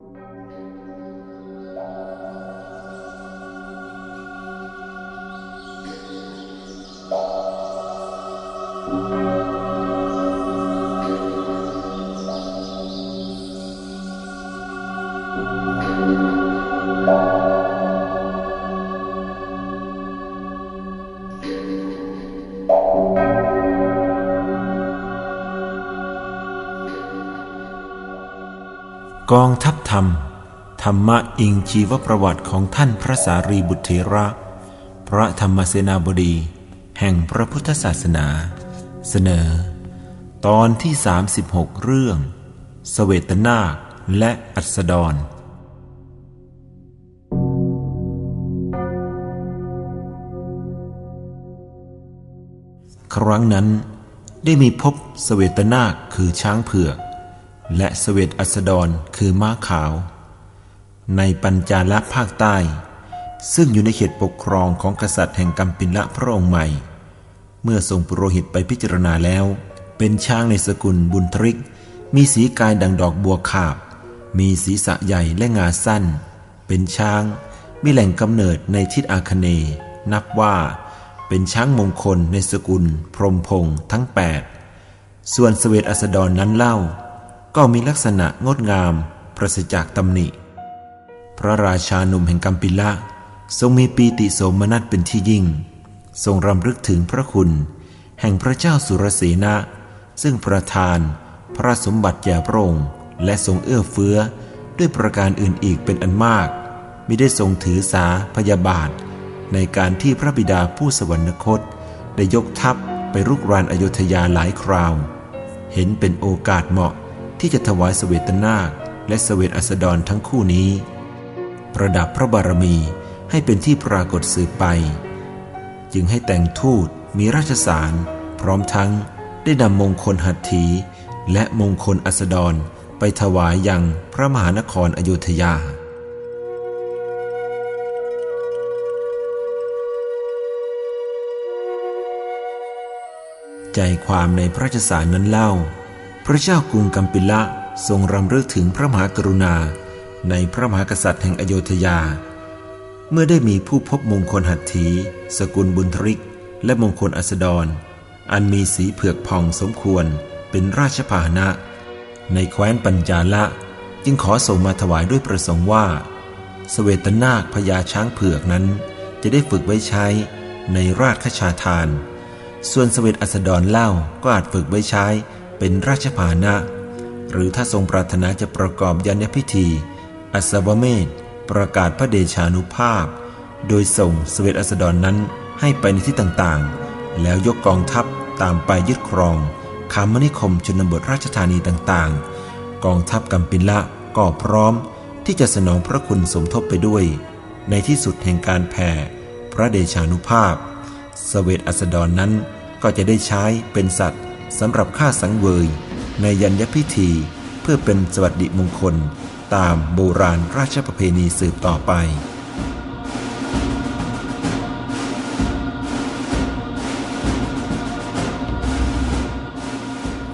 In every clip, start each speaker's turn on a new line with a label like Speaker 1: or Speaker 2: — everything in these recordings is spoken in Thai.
Speaker 1: Música กองทัพธรรม ธรรมะอิงชีวประวัติของท่านพระสารีบุตรเถระ พระธรรมเสนาบดี แห่งพระพุทธศาสนา เสนอ ตอนที่ 36 เรื่องสเสวตนาคและอัสดร ครั้งนั้นได้มีพบสเสวตนาคคือช้างเผือก และสเวตอัสดรคือม้าขาว ในปัญจาละภาคใต้ ซึ่งอยู่ในเขตปกครองของกษัตริย์แห่งกัมปิละพระองค์ใหม่ เมื่อทรงปุโรหิตไปพิจารณาแล้ว เป็นช้างในสกุลบุญทริก มีสีกายดังดอกบัวขาบ มีศีรษะใหญ่และงาสั้น เป็นช้างมีแหล่งกำเนิดในทิศอาคเนนับว่าเป็นช้างมงคลในสกุล พรมพงทั้งแปดส่วนสเวตอัสดรนนั้นเล่า ก็มีลักษณะงดงามประสิจากตำหนิ พระราชาหนุ่มแห่งกัมปิละ ทรงมีปีติโสมนัสเป็นที่ยิ่ง ทรงรำลึกถึงพระคุณ แห่งพระเจ้าสุรสีนะ ซึ่งประทานพระสมบัติแก่พระองค์และทรงเอื้อเฟื้อด้วยประการอื่นอีกเป็นอันมากมิได้ทรงถือสาพยาบาท ในการที่พระบิดาผู้สวรรคต ได้ยกทัพไปรุกรานอโยธยาหลายคราว เห็นเป็นโอกาสเหมาะ ที่จะถวายสเวตนาคและสเวตอัสดรทั้งคู่นี้ ประดับพระบารมีให้เป็นที่ปรากฏสืบไป จึงให้แต่งทูตมีราชสารพร้อมทั้งได้นำมงคลหัตถีและมงคลอัสดรไปถวายยังพระมหานครอโยธยา ใจความในพระราชสารนั้นเล่า ระเจ้ากรุงกัมปิละทรงรำลึกถึงพระมหากรุณาในพระมหากษัตริย์แห่งอโยธยา เมื่อได้มีผู้พบมงคลหัตถี สกุลบุญทริก และมงคลอัสดร อันมีสีเผือกผ่องสมควรเป็นราชพาหนะ ในแคว้นปัญจาละ จึงขอส่งมาถวายด้วยประสงค์ว่า สเสวตนาคพญาช้างเผือกนั้น จะได้ฝึกไว้ใช้ในราชคชาทาน ส่วนสเสวตอัสดรเล่าก็อาจฝึกไว้ใช้ เป็นราชพานะ หรือถ้าทรงปรารถนาจะประกอบยัญพิธี อัศวเมธประกาศพระเดชานุภาพ โดยส่งสเวตอัสดรนนั้นให้ไปในที่ต่างๆ แล้วยกกองทัพตามไปยึดครองคามนิคมชนบทราชธานีต่างๆ กองทัพกัมปิละก็พร้อมที่จะสนองพระคุณสมทบไปด้วย ในที่สุดแห่งการแผ่ พระเดชานุภาพสเวตอัสดรนนั้นก็จะได้ใช้เป็นสัตว์ สำหรับฆ่าสังเวย ในยัญญพิธี เพื่อเป็นสวัสดิมงคลตามโบราณราชประเพณีสืบต่อไป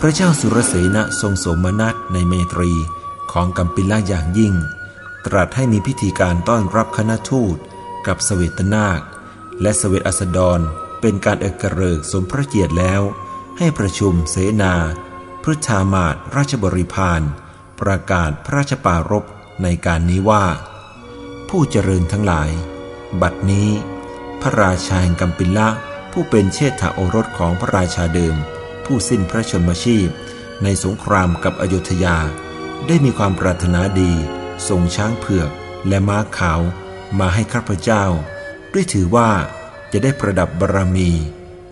Speaker 1: พระเจ้าสุรเสนทรงสมนัตในเมตรีของกัมปิลาอย่างยิ่ง ตรัสให้มีพิธีการต้อนรับคณะทูตกับสเวตนาค และสเวตอัสดรเป็นการเอกเริกสมพระเกียรติแล้ว ให้ประชุมเสนาพฤธามาตราชบริพารประกาศพระราชปารบในการนี้ว่า ผู้เจริญทั้งหลาย บัดนี้ พระราชาแห่งกัมปิละผู้เป็นเชษฐาโอรสของพระราชาเดิม ผู้สิ้นพระชนมชีพ ในสงครามกับอโยธยา ได้มีความปรารถนาดีส่งช้างเผือกและม้าขาวมาให้ข้าพเจ้า ด้วยถือว่าจะได้ประดับบารมี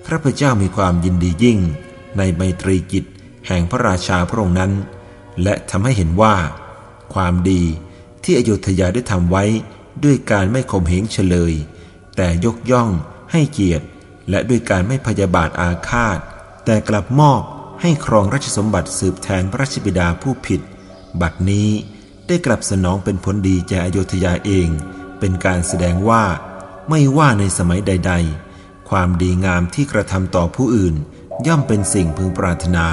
Speaker 1: ข้าพเจ้ามีความยินดียิ่ง ในไมตรีจิตแห่งพระราชาพระองค์นั้น และทำให้เห็นว่า ความดีที่อโยธยาได้ทำไว้ด้วยการไม่ข่มเหงเฉลย แต่ยกย่องให้เกียรติ และด้วยการไม่พยาบาทอาฆาต แต่กลับมอบให้ครองราชสมบัติสืบแทนพระราชบิดาผู้ผิด บัดนี้ได้กลับสนองเป็นผลดีแก่อโยธยาเอง เป็นการแสดงว่าไม่ว่าในสมัยใด ๆ ความดีงามที่กระทำต่อผู้อื่น ย่อมเป็นสิ่งพึงปรารถนา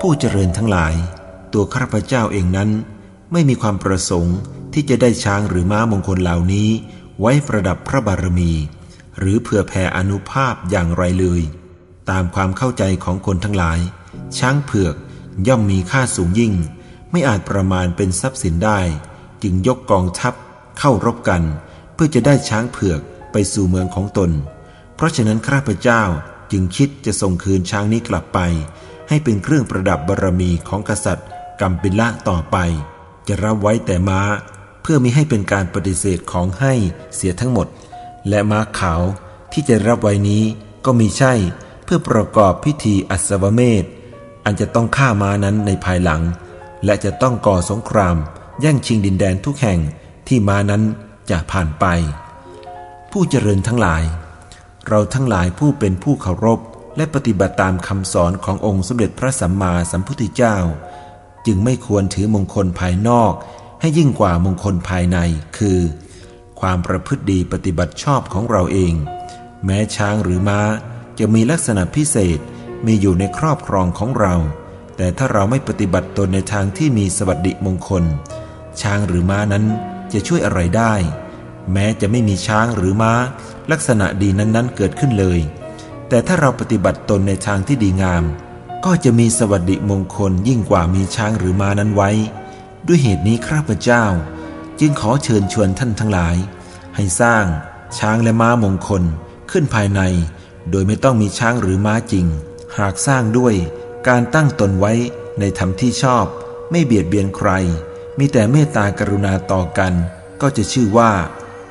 Speaker 1: ผู้เจริญทั้งหลาย ตัวข้าพเจ้าเองนั้น ไม่มีความประสงค์ที่จะได้ช้างหรือม้ามงคลเหล่านี้ ไว้ประดับพระบารมี หรือเผื่อแผ่อนุภาพอย่างไรเลย ตามความเข้าใจของคนทั้งหลาย ช้างเผือกย่อมมีค่าสูงยิ่ง ไม่อาจประมาณเป็นทรัพย์สินได้ จึงยกกองทัพเข้ารบกัน เพื่อจะได้ช้างเผือกไปสู่เมืองของตน เพราะฉะนั้นข้าพเจ้าจึงคิดจะส่งคืนช้างนี้กลับไป ให้เป็นเครื่องประดับบารมีของกษัตริย์กัมปิละต่อไป จะรับไว้แต่ม้า เพื่อมิให้เป็นการปฏิเสธของให้เสียทั้งหมด และม้าขาวที่จะรับไว้นี้ก็มีใช่เพื่อประกอบพิธีอัศวเมธอันจะต้องฆ่าม้านั้นในภายหลัง และจะต้องก่อสงคราม แย่งชิงดินแดนทุกแห่งที่มานั้นจะผ่านไป ผู้เจริญทั้งหลาย เราทั้งหลายผู้เป็นผู้เคารพและปฏิบัติตามคำสอนขององค์สมเด็จพระสัมมาสัมพุทธเจ้า จึงไม่ควรถือมงคลภายนอก ให้ยิ่งกว่ามงคลภายในคือ ความประพฤติดีปฏิบัติชอบของเราเอง แม้ช้างหรือม้าจะมีลักษณะพิเศษมีอยู่ในครอบครองของเรา แต่ถ้าเราไม่ปฏิบัติตนในทางที่มีสวัสดิมงคล ช้างหรือม้านั้นจะช่วยอะไรได้ แม้จะไม่มีช้างหรือม้า ลักษณะดีนั้นๆ เกิดขึ้นเลย แต่ถ้าเราปฏิบัติตนในทางที่ดีงาม ก็จะมีสวัสดิมงคลยิ่งกว่ามีช้างหรือม้านั้นไว้ ด้วยเหตุนี้ข้าพเจ้า จึงขอเชิญชวนท่านทั้งหลาย ให้สร้างช้างและม้ามงคลขึ้นภายใน โดยไม่ต้องมีช้างหรือม้าจริง หากสร้างด้วย การตั้งตนไว้ในธรรมที่ชอบ ไม่เบียดเบียนใคร มีแต่เมตตากรุณาต่อกัน ก็จะชื่อว่า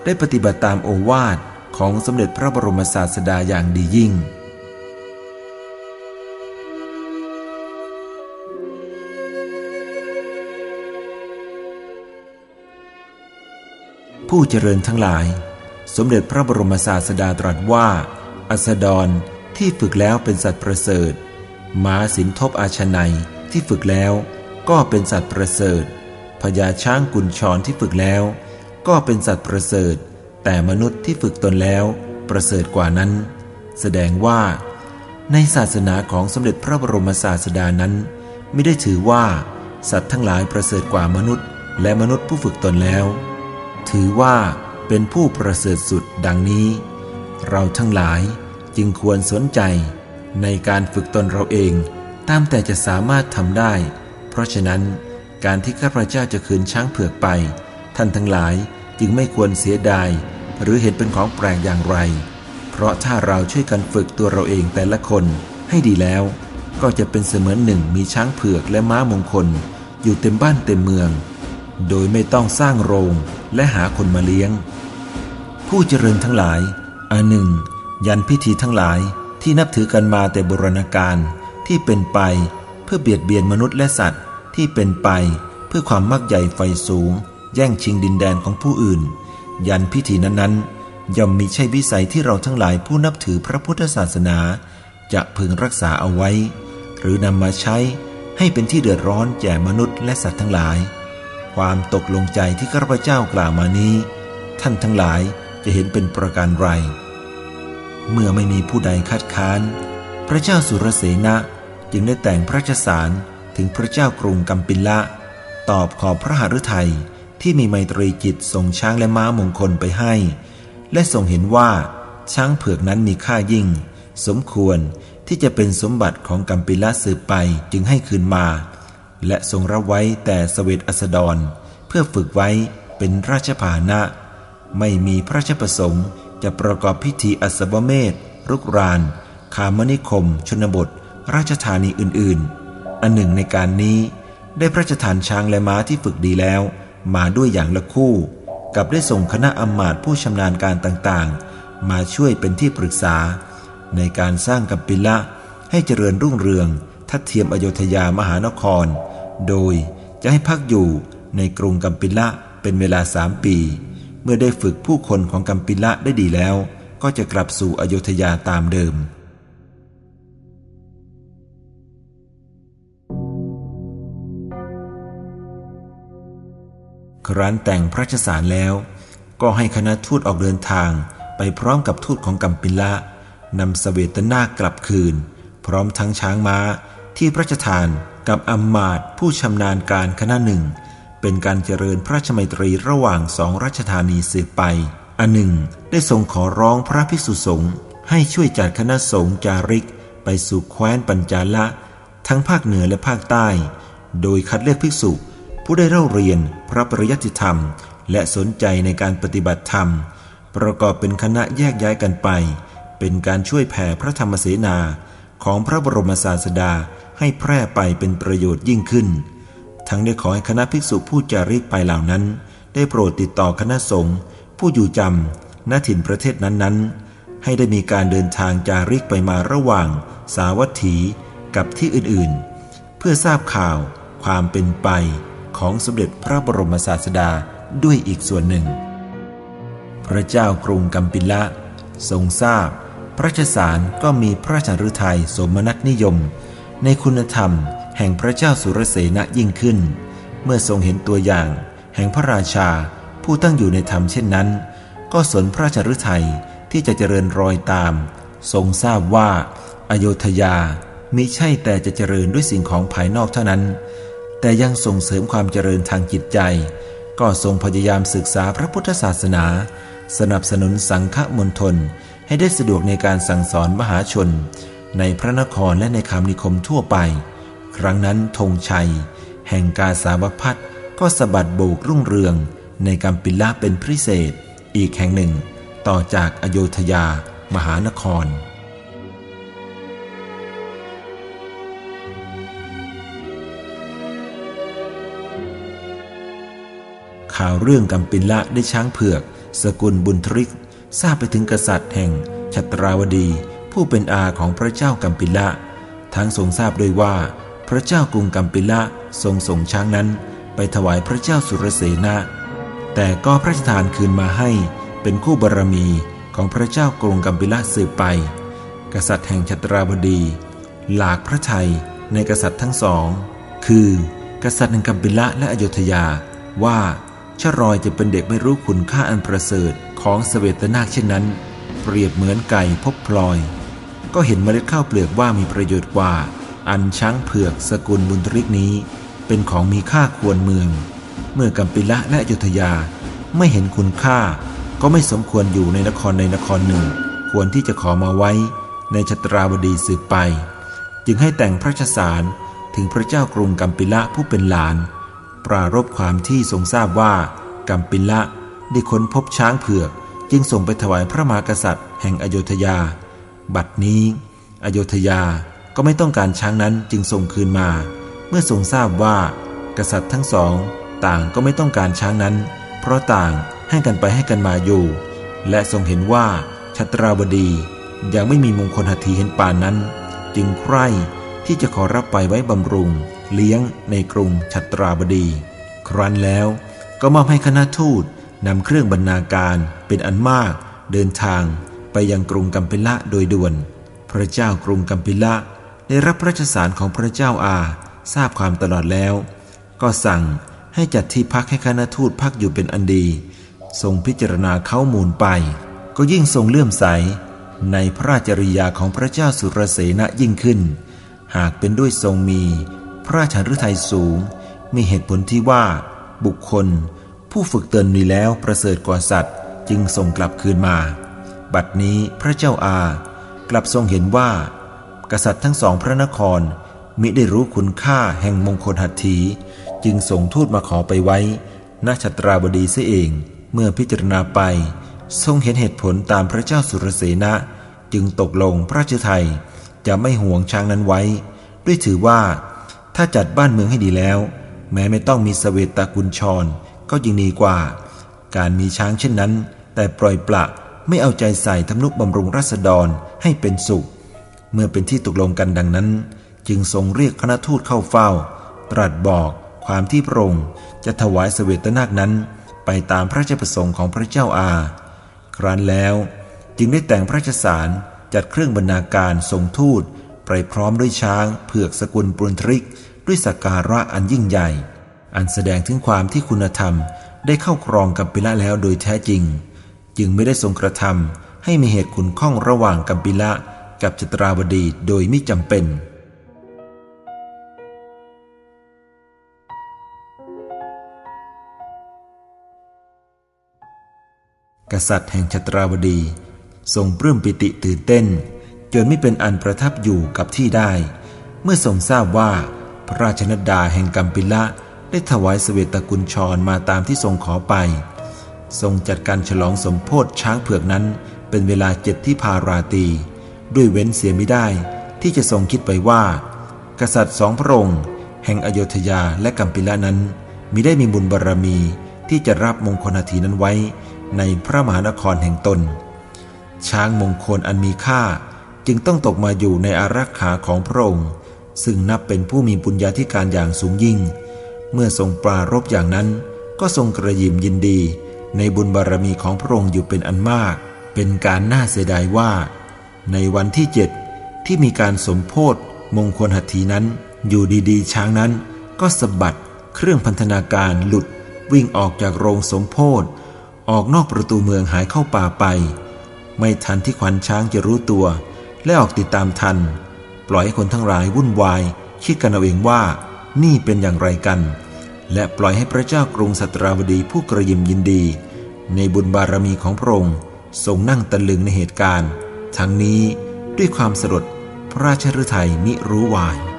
Speaker 1: ได้ปฏิบัติตามโอวาทของสมเด็จพระบรมศาสดาอย่างดียิ่ง ผู้เจริญทั้งหลาย สมเด็จพระบรมศาสดาตรัสว่า อัสดรที่ฝึกแล้วเป็นสัตว์ประเสริฐ ม้าสินทบอาชนัยที่ฝึกแล้วก็เป็นสัตว์ประเสริฐพญาช้างกุญชรที่ฝึกแล้ว ก็เป็นสัตว์ประเสริฐ แต่มนุษย์ที่ฝึกตนแล้วประเสริฐกว่านั้น แสดงว่า ในศาสนาของสมเด็จพระบรมศาสดานั้น ไม่ได้ถือว่า สัตว์ทั้งหลายประเสริฐกว่ามนุษย์ และมนุษย์ผู้ฝึกตนแล้ว ถือว่าเป็นผู้ประเสริฐสุดดังนี้ เราทั้งหลายจึงควรสนใจ ในการฝึกตนเราเองตามแต่จะสามารถทำได้ เพราะฉะนั้นการที่ข้าพเจ้าจะคืนช้างเผือกไป ท่านทั้งหลายจึงไม่ควรเสียดาย หรือเห็นเป็นของแปลกอย่างไร เพราะถ้าเราช่วยกันฝึกตัวเราเองแต่ละคนให้ดีแล้ว ก็จะเป็นเสมือนหนึ่งมีช้างเผือกและม้ามงคล อยู่เต็มบ้านเต็มเมือง โดยไม่ต้องสร้างโรงและหาคนมาเลี้ยง ผู้เจริญทั้งหลายอันหนึ่ง ยันพิธีทั้งหลาย ที่นับถือกันมาแต่โบราณกาลที่เป็นไปเพื่อเบียดเบียนมนุษย์และสัตว์ที่เป็นไปเพื่อความมักใหญ่ไฟสูง แย่งชิงดินแดนของผู้อื่น ยันพิธีนั้นๆ ย่อมมีใช่วิสัยที่เราทั้งหลายผู้นับถือพระพุทธศาสนา จะพึงรักษาเอาไว้ หรือนำมาใช้ให้เป็นที่เดือดร้อนแก่มนุษย์และสัตว์ทั้งหลาย ความตกลงใจที่ข้าพเจ้ากล่าวมานี้ ท่านทั้งหลายจะเห็นเป็นประการไร เมื่อไม่มีผู้ใดคัดค้าน พระเจ้าสุรเสนะจึงได้แต่งพระราชสารถึงพระเจ้ากรุงกัมปิละ ตอบขอบพระหฤทัยที่มีไมตรีจิตส่งช้างและม้ามงคลไปให้ และทรงเห็นว่าช้างเผือกนั้นมีค่ายิ่ง สมควรที่จะเป็นสมบัติของกัมปิละสืบไปจึงให้คืนมา และทรงรับไว้แต่สเวตอัสดร เพื่อฝึกไว้เป็นราชพาหนะ ไม่มีพระราชประสงค์ จะประกอบพิธีอัศบเมธรุกรานคามนิคม ชนบท ราชธานีอื่นๆ อันหนึ่งในการนี้ ได้พระราชทานช้างและม้าที่ฝึกดีแล้ว มาด้วยอย่างละคู่ กับได้ส่งคณะอำมาตย์ผู้ชำนาญการต่างๆ มาช่วยเป็นที่ปรึกษา ในการสร้างกัปปิละ ให้เจริญรุ่งเรือง ทัดเทียมอโยธยามหานคร โดยจะให้พักอยู่ในกรุงกัมปิละเป็นเวลาสามปี เมื่อได้ฝึกผู้คนของกัมปิละได้ดีแล้ว ก็จะกลับสู่อโยธยาตามเดิม ครั้นแต่งพระราชสารแล้ว ก็ให้คณะทูตออกเดินทางไปพร้อมกับทูตของกัมปิละนำสเวตนากลับคืน พร้อมทั้งช้างม้าที่พระราชทานกับอัมมาตผู้ชำนาญการคณะหนึ่ง เป็นการเจริญพระชมัยตรีระหว่างสองราชธานีสืบไป อันหนึ่ง ได้ทรงขอร้องพระภิกษุสงฆ์ให้ช่วยจัดคณะสงฆ์จาริก ไปสู่แคว้นปัญจาละ ทั้งภาคเหนือและภาคใต้ โดยคัดเลือกภิกษุ ผู้ได้เล่าเรียนพระปริยัติธรรม และสนใจในการปฏิบัติธรรม ประกอบเป็นคณะแยกย้ายกันไป เป็นการช่วยแผ่พระธรรมเสนาของพระบรมศาสดาให้แพร่ไปเป็นประโยชน์ยิ่งขึ้น ทั้งได้ขอให้คณะภิกษุผู้จาริกไปเหล่านั้น ได้โปรดติดต่อคณะสงฆ์ผู้อยู่จำณถิ่นประเทศนั้นๆ ให้ได้มีการเดินทางจาริกไปมาระหว่าง สาวัตถีกับที่อื่นๆ เพื่อทราบข่าวความเป็นไปของสมเด็จพระบรมศาสดาด้วยอีกส่วนหนึ่ง พระเจ้ากรุงกัมปิละ ทรงทราบ พระราชสารก็มีพระราชฤทัยสมนัตนิยม ในคุณธรรม แห่งพระเจ้าสุรเสนยิ่งขึ้น เมื่อทรงเห็นตัวอย่าง แห่งพระราชาผู้ตั้งอยู่ในธรรมเช่นนั้น ก็สนพระราชฤทัยที่จะเจริญรอยตาม ทรงทราบว่า อโยธยามิใช่แต่จะเจริญด้วยสิ่งของภายนอกเท่านั้น แต่ยังส่งเสริมความเจริญทางจิตใจ ก็ทรงพยายามศึกษาพระพุทธศาสนา สนับสนุนสังฆมณฑลให้ได้สะดวกในการสั่งสอนมหาชน ในพระนครและในคำนิคมทั่วไป ครั้งนั้นธงชัย แห่งกาสาวพัฒก็สะบัดโบกรุ่งเรืองในกัมปิละเป็นพิเศษ อีกแห่งหนึ่ง ต่อจากอโยธยามหานคร ข่าวเรื่องกัมปิละได้ช้างเผือก สกุลบุญทริก ทราบไปถึงกษัตริย์แห่งชัตราวดี ผู้เป็นอาของพระเจ้ากัมปิละทั้งทรงทราบด้วยว่า พระเจ้ากรุงกัมปิละทรงส่งช้างนั้นไปถวายพระเจ้าสุรเสนะแต่ก็พระราชทานคืนมาให้เป็นคู่บารมีของพระเจ้ากรุงกัมปิละสืบไป กษัตริย์แห่งชัตราวดี หลากพระทัยในกษัตริย์ทั้งสอง คือ กษัตริย์แห่งกัมปิละและอโยธยาว่าชรอยจะเป็นเด็กไม่รู้คุณค่าอันประเสริฐของสเสวตนาคเช่นนั้น เปรียบเหมือนไก่พบพลอย ก็เห็นเมล็ดข้าวเปลือกว่ามีประโยชน์กว่า อันช้างเผือกสกุลบุญริกนี้ เป็นของมีค่าควรเมือง เมื่อกัมปิละและอยุธยาไม่เห็นคุณค่า ก็ไม่สมควรอยู่ในนครในนครหนึ่ง ควรที่จะขอมาไว้ในชตราบดีสืบไป จึงให้แต่งพระชสารถึงพระเจ้ากรุงกัมปิละผู้เป็นหลาน ปรารบความที่ทรงทราบว่ากัมปิละได้ค้นพบช้างเผือก จึงส่งไปถวายพระมหากษัตริย์แห่งอโยธยา บัดนี้ อโยธยา ก็ไม่ต้องการช้างนั้นจึงส่งคืนมา เมื่อทรงทราบว่า กษัตริย์ทั้งสอง ต่างก็ไม่ต้องการช้างนั้น เพราะต่างให้กันไปให้กันมาอยู่ และทรงเห็นว่าชัตราบดียังไม่มีมงคลหัตถีเห็นป่านนั้น จึงใคร่ที่จะขอรับไปไว้บำรุง เลี้ยงในกรุงชัตราบดี ครั้นแล้วก็มอบให้คณะทูตนำเครื่องบรรณาการเป็นอันมากเดินทางไปยังกรุงกัมพิละโดยด่วน พระเจ้ากรุงกัมพิละ ได้รับพระราชสารของพระเจ้าอา ทราบความตลอดแล้ว ก็สั่งให้จัดที่พักให้คณะทูตพักอยู่เป็นอันดี ทรงพิจารณาเข้ามูลไป ก็ยิ่งทรงเลื่อมใส ในพระราชริยาของพระเจ้าสุรเสนยิ่งขึ้น หากเป็นด้วยทรงมี พระราชฤทัยสูง มีเหตุผลที่ว่า บุคคล ผู้ฝึกเตือนนี้แล้วประเสริฐกว่าสัตว์ จึงส่งกลับคืนมา บัดนี้พระเจ้าอา กลับทรงเห็นว่า กษัตริย์ทั้งสองพระนคร มิได้รู้คุณค่าแห่งมงคลหัตถี จึงส่งทูตมาขอไปไว้ณชัตราบดีเสียเอง เมื่อพิจารณาไป ทรงเห็นเหตุผลตามพระเจ้าสุรเสนะ จึงตกลงพระราชไทยจะไม่ห่วงช้างนั้นไว้ ด้วยถือว่า ถ้าจัดบ้านเมืองให้ดีแล้ว แม้ไม่ต้องมีสเสวตากุญชร ก็ยิ่งดีกว่า การมีช้างเช่นนั้น แต่ปล่อยปละไม่เอาใจใส่ทำนุบำรุงรัษฎรให้เป็นสุข เมื่อเป็นที่ตกลงกันดังนั้น จึงทรงเรียกคณะทูตเข้าเฝ้า ตรัสบอกความที่พระองค์จะถวายสเสวตนาคนั้น ไปตามพระราชประสงค์ของพระเจ้าอา ครั้นแล้วจึงได้แต่งพระราชสารจัดเครื่องบรรณาการทรงทูตไปพร้อมด้วยช้างเผือกสกุลปุนทริก ด้วยสักการะอันยิ่งใหญ่ อันแสดงถึงความที่คุณธรรมได้เข้าครองกัมปิละแล้วโดยแท้จริง จึงไม่ได้ทรงกระทำให้มีเหตุขุนข้องระหว่างกัมปิละ กับจตราวดีโดยไม่จำเป็น กษัตริย์แห่งจตราวดี ทรงปลื้มปิติตื่นเต้น จนไม่เป็นอันประทับอยู่กับที่ได้ เมื่อทรงทราบว่าพระราชนดาแห่งกัมพิละได้ถวายสเสวตกุลชรมาตามที่ทรงขอไป ทรงจัดการฉลองสมโพธช้างเผือกนั้นเป็นเวลาเจ็ดที่พาราตี ด้วยเว้นเสียไม่ได้ที่จะทรงคิดไปว่า กษัตริย์สองพระองค์ แห่งอโยธยาและกัมปิละนั้นมิได้มีบุญบารรมีที่จะรับมงคลนาทีนั้นไว้ในพระมหานครแห่งตน ช้างมงคลอันมีค่าจึงต้องตกมาอยู่ในอารักขาของพระองค์ ซึ่งนับเป็นผู้มีปุญญาธิการอย่างสูงยิ่ง เมื่อทรงปรารบอย่างนั้น ก็ทรงกระยิมยินดี ในบุญบารรมีของพระองค์อยู่เป็นอันมาก เป็นการน่าเสียดายว่า ในวันที่เจ็ดที่มีการสมโพธมงคลหัตถีนั้น อยู่ดีๆ ช้างนั้นก็สะบัดเครื่องพันธนาการหลุดวิ่งออกจากโรงสมโพธออกนอกประตูเมืองหายเข้าป่าไป ไม่ทันที่ขวัญช้างจะรู้ตัว และออกติดตามทัน ปล่อยให้คนทั้งหลายวุ่นวาย คิดกันเอาเองว่านี่เป็นอย่างไรกัน และปล่อยให้พระเจ้ากรุงสัตราวดีผู้กระยิมยินดี ในบุญบารมีของพระองค์ทรงนั่งตะลึงในเหตุการณ์ ทั้งนี้ด้วยความสลดพระราชฤทัยมิรู้วาย